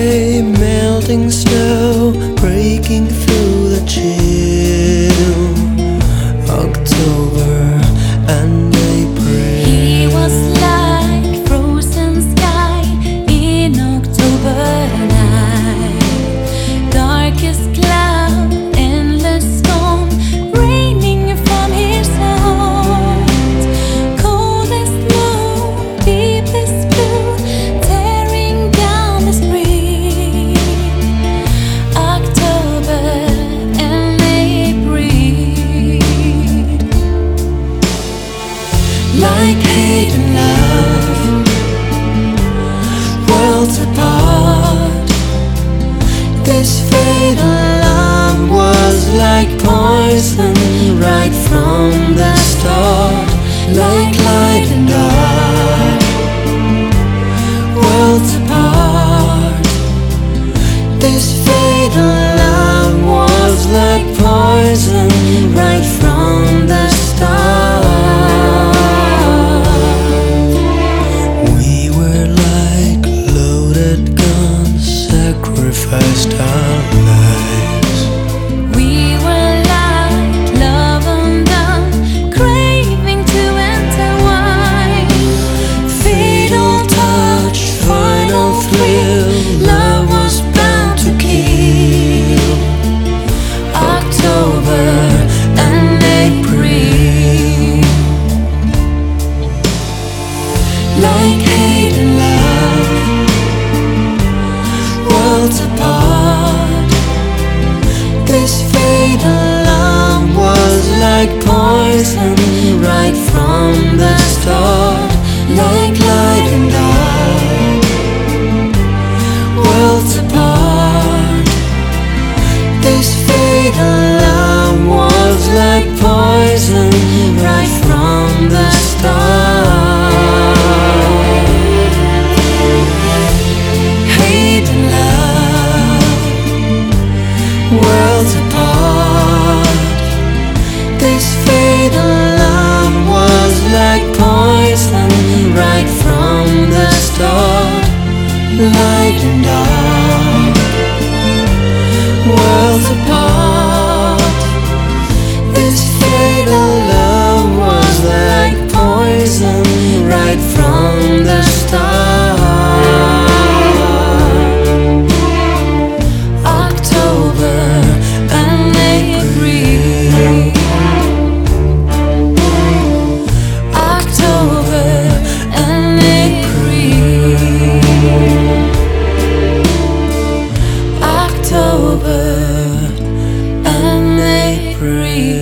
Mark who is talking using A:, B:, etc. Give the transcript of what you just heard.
A: gray melting snow breaking through the chill. like poison right from the start. Like light and dark. free.